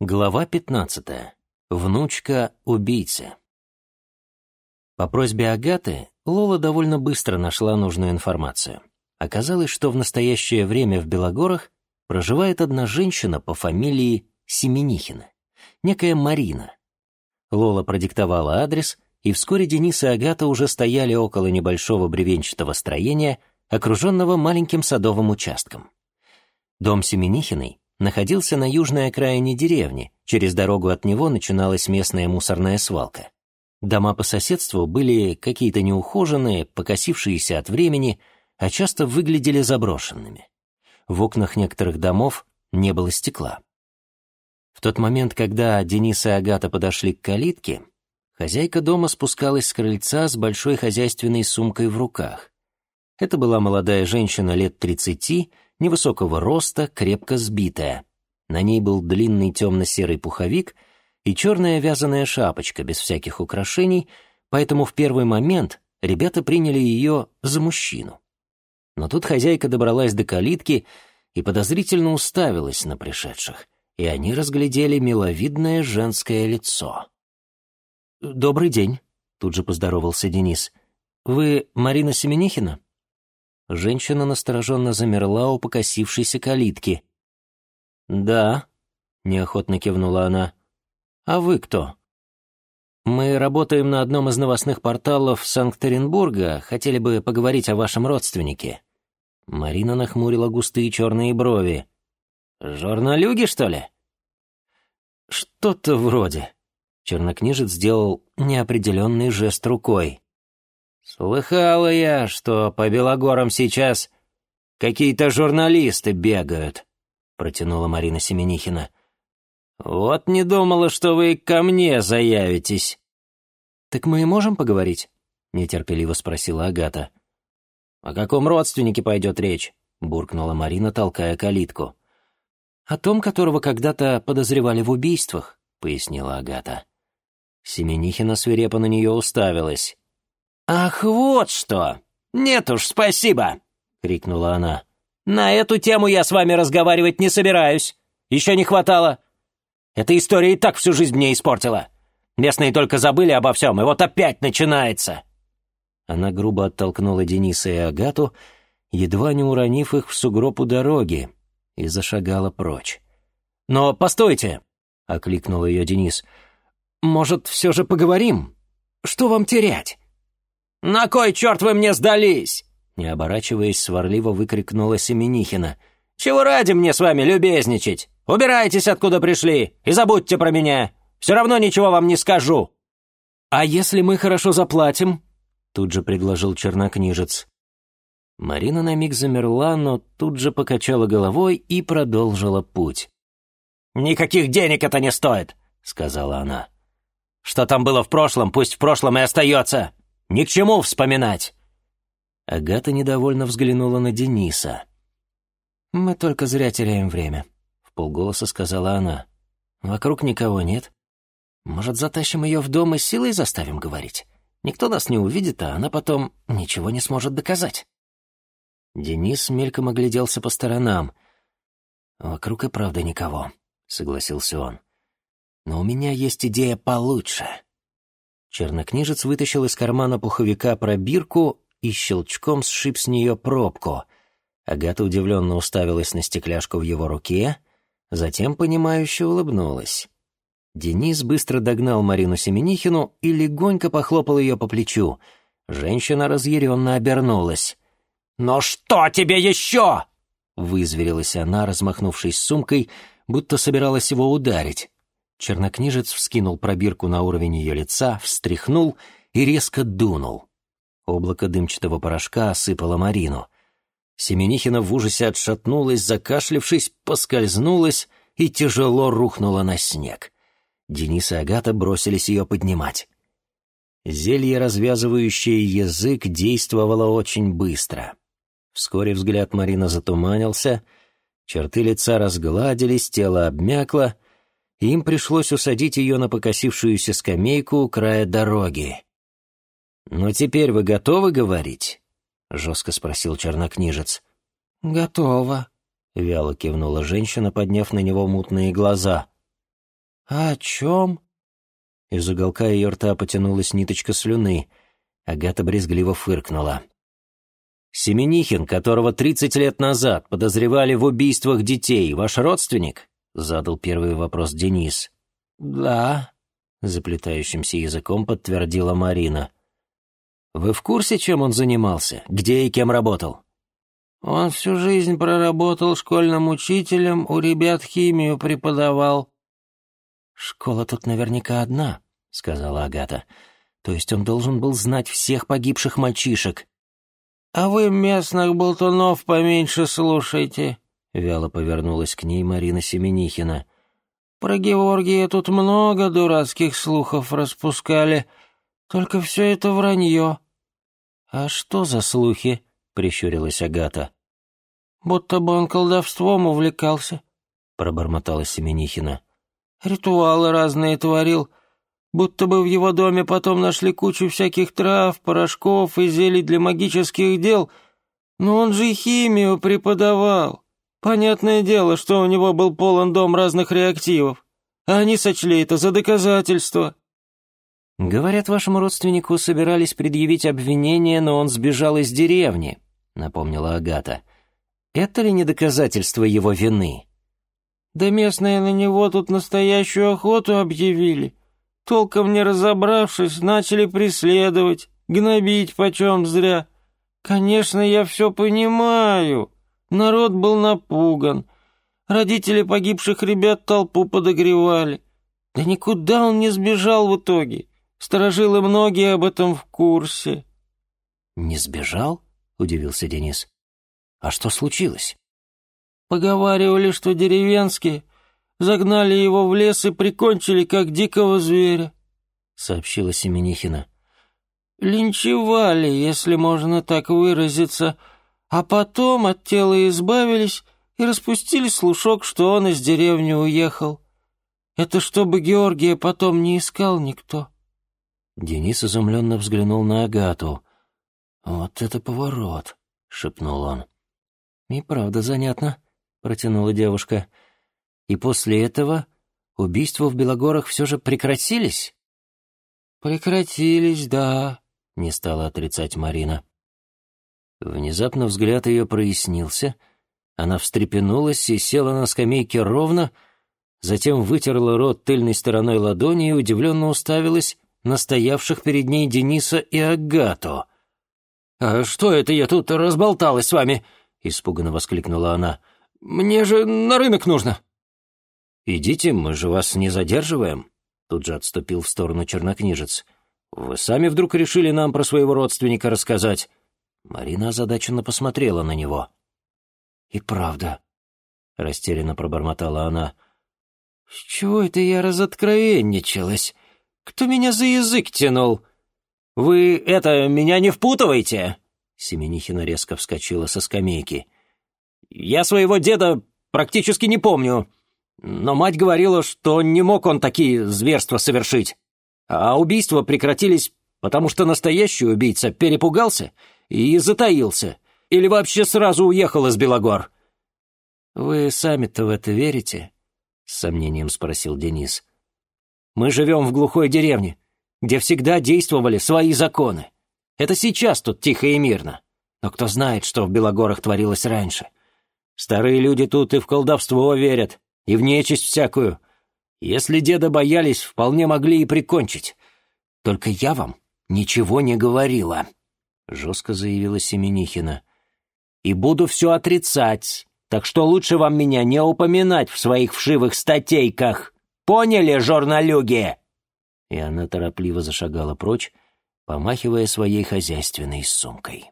Глава 15. Внучка убийцы. По просьбе Агаты Лола довольно быстро нашла нужную информацию. Оказалось, что в настоящее время в Белогорах проживает одна женщина по фамилии Семенихина, некая Марина. Лола продиктовала адрес, и вскоре Денис и Агата уже стояли около небольшого бревенчатого строения, окруженного маленьким садовым участком. Дом Семенихиной находился на южной окраине деревни, через дорогу от него начиналась местная мусорная свалка. Дома по соседству были какие-то неухоженные, покосившиеся от времени, а часто выглядели заброшенными. В окнах некоторых домов не было стекла. В тот момент, когда Денис и Агата подошли к калитке, хозяйка дома спускалась с крыльца с большой хозяйственной сумкой в руках. Это была молодая женщина лет тридцати, невысокого роста, крепко сбитая. На ней был длинный темно-серый пуховик и черная вязаная шапочка без всяких украшений, поэтому в первый момент ребята приняли ее за мужчину. Но тут хозяйка добралась до калитки и подозрительно уставилась на пришедших, и они разглядели миловидное женское лицо. «Добрый день», — тут же поздоровался Денис. «Вы Марина Семенихина?» Женщина настороженно замерла у покосившейся калитки. «Да», — неохотно кивнула она. «А вы кто?» «Мы работаем на одном из новостных порталов Санкт-Петербурга. Хотели бы поговорить о вашем родственнике». Марина нахмурила густые черные брови. «Журналюги, что ли?» «Что-то вроде». Чернокнижец сделал неопределенный жест рукой. «Слыхала я, что по Белогорам сейчас какие-то журналисты бегают», — протянула Марина Семенихина. «Вот не думала, что вы ко мне заявитесь». «Так мы и можем поговорить?» — нетерпеливо спросила Агата. «О каком родственнике пойдет речь?» — буркнула Марина, толкая калитку. «О том, которого когда-то подозревали в убийствах», — пояснила Агата. Семенихина свирепо на нее уставилась. «Ах, вот что! Нет уж, спасибо!» — крикнула она. «На эту тему я с вами разговаривать не собираюсь. Еще не хватало. Эта история и так всю жизнь мне испортила. Местные только забыли обо всем, и вот опять начинается!» Она грубо оттолкнула Дениса и Агату, едва не уронив их в сугроб у дороги, и зашагала прочь. «Но постойте!» — окликнул ее Денис. «Может, все же поговорим? Что вам терять?» «На кой черт вы мне сдались?» Не оборачиваясь, сварливо выкрикнула Семенихина. «Чего ради мне с вами любезничать? Убирайтесь, откуда пришли, и забудьте про меня. Все равно ничего вам не скажу». «А если мы хорошо заплатим?» Тут же предложил чернокнижец. Марина на миг замерла, но тут же покачала головой и продолжила путь. «Никаких денег это не стоит», — сказала она. «Что там было в прошлом, пусть в прошлом и остается. Ни к чему вспоминать!» Агата недовольно взглянула на Дениса. «Мы только зря теряем время», — в полголоса сказала она. «Вокруг никого нет. Может, затащим ее в дом и силой заставим говорить? Никто нас не увидит, а она потом ничего не сможет доказать». Денис мельком огляделся по сторонам. «Вокруг и правда никого», — согласился он. «Но у меня есть идея получше». Чернокнижец вытащил из кармана пуховика пробирку и щелчком сшиб с нее пробку. Агата удивленно уставилась на стекляшку в его руке, затем, понимающе улыбнулась. Денис быстро догнал Марину Семенихину и легонько похлопал ее по плечу. Женщина разъяренно обернулась. «Но что тебе еще?» — вызверилась она, размахнувшись сумкой, будто собиралась его ударить. Чернокнижец вскинул пробирку на уровень ее лица, встряхнул и резко дунул. Облако дымчатого порошка осыпало Марину. Семенихина в ужасе отшатнулась, закашлявшись, поскользнулась и тяжело рухнула на снег. Денис и Агата бросились ее поднимать. Зелье, развязывающее язык, действовало очень быстро. Вскоре взгляд Марина затуманился, черты лица разгладились, тело обмякло — им пришлось усадить ее на покосившуюся скамейку у края дороги. «Ну теперь вы готовы говорить?» — жестко спросил чернокнижец. «Готово», — вяло кивнула женщина, подняв на него мутные глаза. «А о чем?» Из уголка ее рта потянулась ниточка слюны. Агата брезгливо фыркнула. «Семенихин, которого тридцать лет назад подозревали в убийствах детей, ваш родственник?» — задал первый вопрос Денис. «Да», — заплетающимся языком подтвердила Марина. «Вы в курсе, чем он занимался? Где и кем работал?» «Он всю жизнь проработал школьным учителем, у ребят химию преподавал». «Школа тут наверняка одна», — сказала Агата. «То есть он должен был знать всех погибших мальчишек». «А вы местных болтунов поменьше слушайте», — вяло повернулась к ней Марина Семенихина. «Про Георгия тут много дурацких слухов распускали, только все это вранье». «А что за слухи?» — прищурилась Агата. «Будто бы он колдовством увлекался», — пробормотала Семенихина. «Ритуалы разные творил, будто бы в его доме потом нашли кучу всяких трав, порошков и зелий для магических дел, но он же химию преподавал. Понятное дело, что у него был полон дом разных реактивов, а они сочли это за доказательство». «Говорят, вашему родственнику собирались предъявить обвинение, но он сбежал из деревни», — напомнила Агата. «Это ли не доказательство его вины?» «Да местные на него тут настоящую охоту объявили толком не разобравшись, начали преследовать, гнобить почем зря. Конечно, я все понимаю. Народ был напуган. Родители погибших ребят толпу подогревали. Да никуда он не сбежал в итоге. Сторожилы многие об этом в курсе. «Не сбежал?» — удивился Денис. «А что случилось?» Поговаривали, что деревенские загнали его в лес и прикончили, как дикого зверя», — сообщила Семенихина. «Линчевали, если можно так выразиться, а потом от тела избавились и распустили слушок, что он из деревни уехал. Это чтобы Георгия потом не искал никто». Денис изумленно взглянул на Агату. «Вот это поворот!» — шепнул он. «И правда занятно», — протянула девушка. И после этого убийства в Белогорах все же прекратились? «Прекратились, да», — не стала отрицать Марина. Внезапно взгляд ее прояснился. Она встрепенулась и села на скамейке ровно, затем вытерла рот тыльной стороной ладони и удивленно уставилась на стоявших перед ней Дениса и Агату. «А что это я тут разболталась с вами?» — испуганно воскликнула она. «Мне же на рынок нужно!» «Идите, мы же вас не задерживаем», — тут же отступил в сторону чернокнижец. «Вы сами вдруг решили нам про своего родственника рассказать?» Марина озадаченно посмотрела на него. «И правда», — растерянно пробормотала она. «С чего это я разоткровенничалась? Кто меня за язык тянул?» «Вы это, меня не впутывайте!» Семенихина резко вскочила со скамейки. «Я своего деда практически не помню. Но мать говорила, что не мог он такие зверства совершить. А убийства прекратились, потому что настоящий убийца перепугался и затаился. Или вообще сразу уехал из Белогор. «Вы сами-то в это верите?» — с сомнением спросил Денис. «Мы живем в глухой деревне, где всегда действовали свои законы. Это сейчас тут тихо и мирно. Но кто знает, что в Белогорах творилось раньше. Старые люди тут и в колдовство верят, и в нечисть всякую. Если деда боялись, вполне могли и прикончить. Только я вам ничего не говорила», — жестко заявила Семенихина. «И буду все отрицать, так что лучше вам меня не упоминать в своих вшивых статейках. Поняли, журналюги?» И она торопливо зашагала прочь, помахивая своей хозяйственной сумкой.